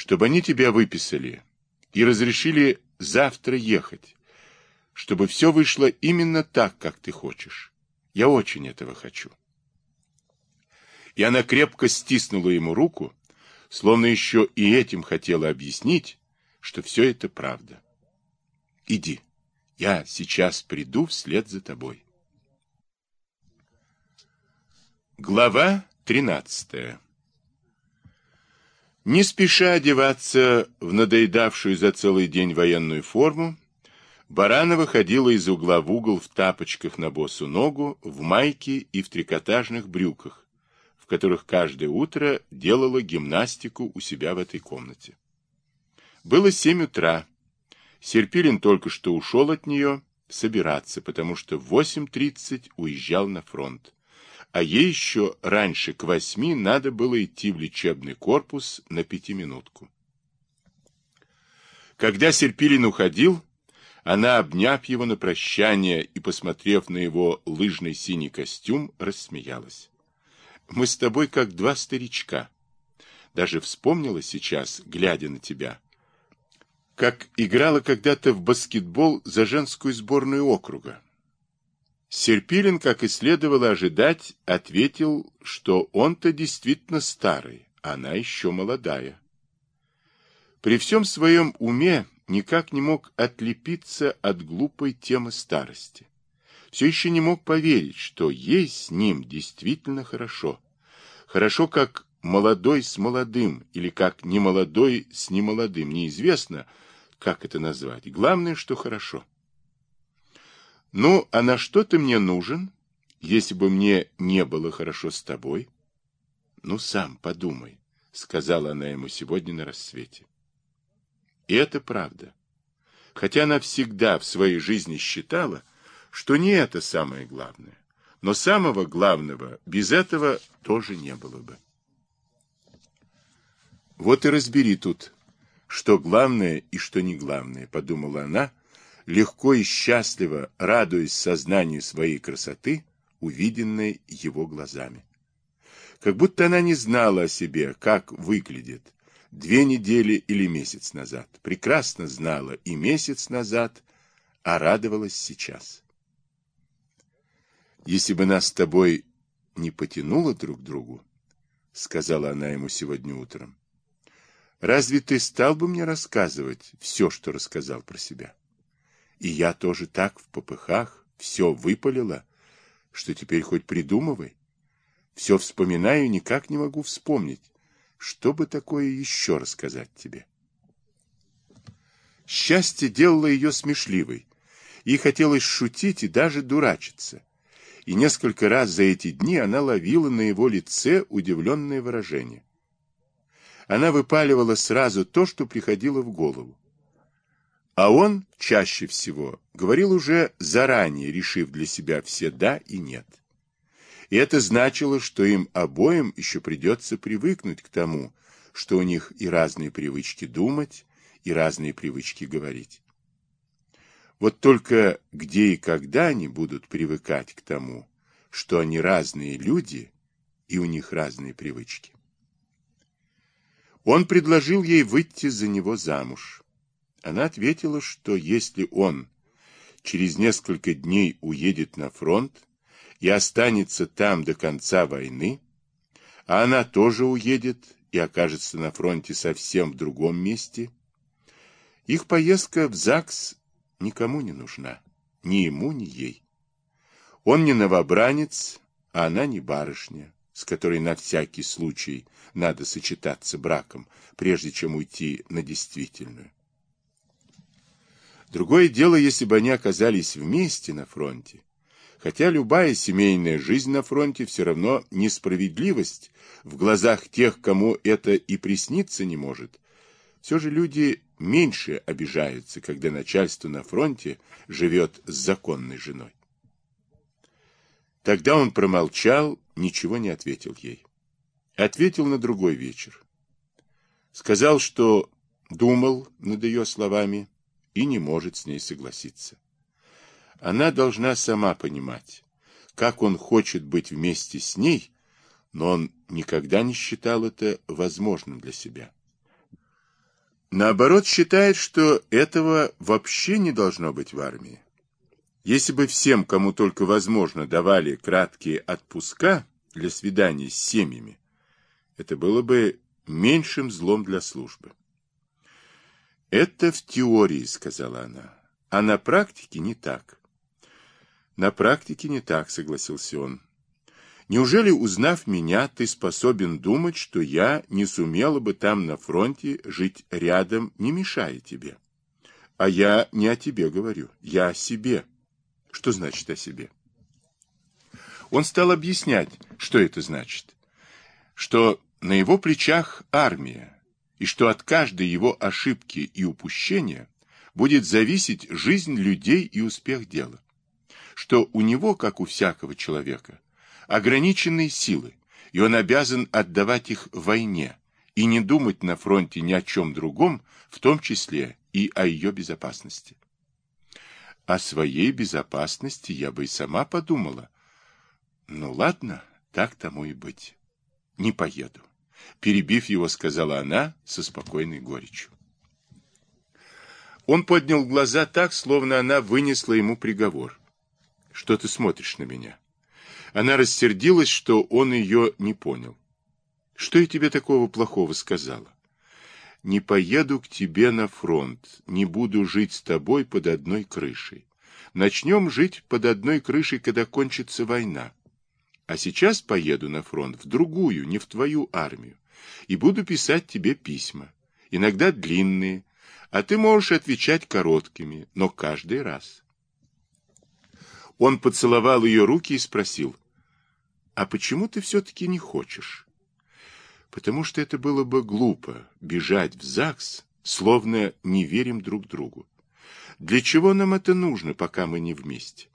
чтобы они тебя выписали и разрешили завтра ехать, чтобы все вышло именно так, как ты хочешь. Я очень этого хочу. И она крепко стиснула ему руку, словно еще и этим хотела объяснить, что все это правда. Иди, я сейчас приду вслед за тобой. Глава тринадцатая Не спеша одеваться в надоедавшую за целый день военную форму, Баранова ходила из угла в угол в тапочках на босу ногу, в майке и в трикотажных брюках, в которых каждое утро делала гимнастику у себя в этой комнате. Было семь утра. Серпилин только что ушел от нее собираться, потому что в восемь тридцать уезжал на фронт. А ей еще раньше, к восьми, надо было идти в лечебный корпус на пятиминутку. Когда Серпилин уходил, она, обняв его на прощание и посмотрев на его лыжный синий костюм, рассмеялась. «Мы с тобой как два старичка. Даже вспомнила сейчас, глядя на тебя, как играла когда-то в баскетбол за женскую сборную округа. Серпилин, как и следовало ожидать, ответил, что он-то действительно старый, она еще молодая. При всем своем уме никак не мог отлепиться от глупой темы старости. Все еще не мог поверить, что ей с ним действительно хорошо. Хорошо, как молодой с молодым, или как немолодой с немолодым, неизвестно, как это назвать. Главное, что хорошо. Ну, а на что ты мне нужен, если бы мне не было хорошо с тобой? Ну, сам подумай, сказала она ему сегодня на рассвете. И это правда. Хотя она всегда в своей жизни считала, что не это самое главное. Но самого главного без этого тоже не было бы. Вот и разбери тут, что главное и что не главное, подумала она, легко и счастливо радуясь сознанию своей красоты, увиденной его глазами. Как будто она не знала о себе, как выглядит, две недели или месяц назад. Прекрасно знала и месяц назад, а радовалась сейчас. Если бы нас с тобой не потянуло друг к другу, сказала она ему сегодня утром, Разве ты стал бы мне рассказывать все, что рассказал про себя? И я тоже так в попыхах все выпалила, что теперь хоть придумывай. Все вспоминаю, никак не могу вспомнить, что бы такое еще рассказать тебе. Счастье делало ее смешливой. Ей хотелось шутить и даже дурачиться. И несколько раз за эти дни она ловила на его лице удивленное выражение она выпаливала сразу то, что приходило в голову. А он чаще всего говорил уже заранее, решив для себя все «да» и «нет». И это значило, что им обоим еще придется привыкнуть к тому, что у них и разные привычки думать, и разные привычки говорить. Вот только где и когда они будут привыкать к тому, что они разные люди, и у них разные привычки. Он предложил ей выйти за него замуж. Она ответила, что если он через несколько дней уедет на фронт и останется там до конца войны, а она тоже уедет и окажется на фронте совсем в другом месте, их поездка в ЗАГС никому не нужна, ни ему, ни ей. Он не новобранец, а она не барышня с которой на всякий случай надо сочетаться браком, прежде чем уйти на действительную. Другое дело, если бы они оказались вместе на фронте. Хотя любая семейная жизнь на фронте все равно несправедливость в глазах тех, кому это и присниться не может. Все же люди меньше обижаются, когда начальство на фронте живет с законной женой. Тогда он промолчал ничего не ответил ей. Ответил на другой вечер. Сказал, что думал над ее словами и не может с ней согласиться. Она должна сама понимать, как он хочет быть вместе с ней, но он никогда не считал это возможным для себя. наоборот, считает, что этого вообще не должно быть в армии. Если бы всем, кому только возможно, давали краткие отпуска для свиданий с семьями, это было бы меньшим злом для службы. «Это в теории», — сказала она, — «а на практике не так». «На практике не так», — согласился он. «Неужели, узнав меня, ты способен думать, что я не сумела бы там на фронте жить рядом, не мешая тебе? А я не о тебе говорю, я о себе». Что значит о себе? Он стал объяснять, что это значит. Что на его плечах армия, и что от каждой его ошибки и упущения будет зависеть жизнь людей и успех дела. Что у него, как у всякого человека, ограниченные силы, и он обязан отдавать их войне и не думать на фронте ни о чем другом, в том числе и о ее безопасности. О своей безопасности я бы и сама подумала. Ну ладно, так тому и быть. Не поеду. Перебив его, сказала она со спокойной горечью. Он поднял глаза так, словно она вынесла ему приговор. Что ты смотришь на меня? Она рассердилась, что он ее не понял. Что я тебе такого плохого сказала? не поеду к тебе на фронт, не буду жить с тобой под одной крышей. Начнем жить под одной крышей, когда кончится война. А сейчас поеду на фронт в другую, не в твою армию, и буду писать тебе письма, иногда длинные, а ты можешь отвечать короткими, но каждый раз. Он поцеловал ее руки и спросил, «А почему ты все-таки не хочешь?» потому что это было бы глупо бежать в ЗАГС, словно не верим друг другу. Для чего нам это нужно, пока мы не вместе?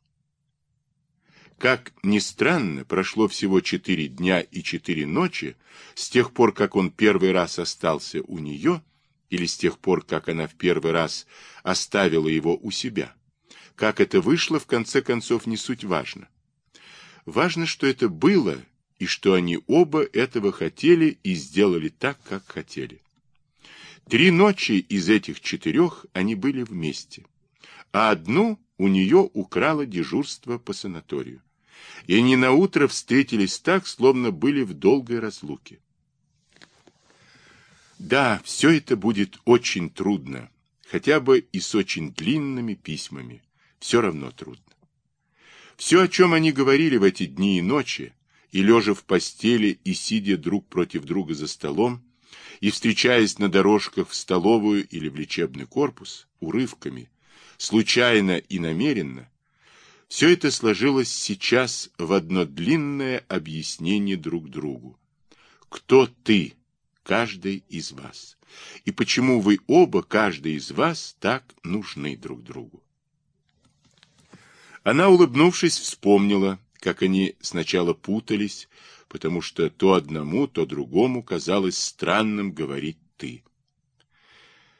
Как ни странно, прошло всего четыре дня и четыре ночи с тех пор, как он первый раз остался у нее, или с тех пор, как она в первый раз оставила его у себя. Как это вышло, в конце концов, не суть важно. Важно, что это было и что они оба этого хотели и сделали так, как хотели. Три ночи из этих четырех они были вместе, а одну у нее украло дежурство по санаторию. И они наутро встретились так, словно были в долгой разлуке. Да, все это будет очень трудно, хотя бы и с очень длинными письмами, все равно трудно. Все, о чем они говорили в эти дни и ночи, и лежа в постели, и сидя друг против друга за столом, и встречаясь на дорожках в столовую или в лечебный корпус, урывками, случайно и намеренно, все это сложилось сейчас в одно длинное объяснение друг другу. Кто ты, каждый из вас, и почему вы оба, каждый из вас, так нужны друг другу. Она, улыбнувшись, вспомнила, как они сначала путались, потому что то одному, то другому казалось странным говорить «ты».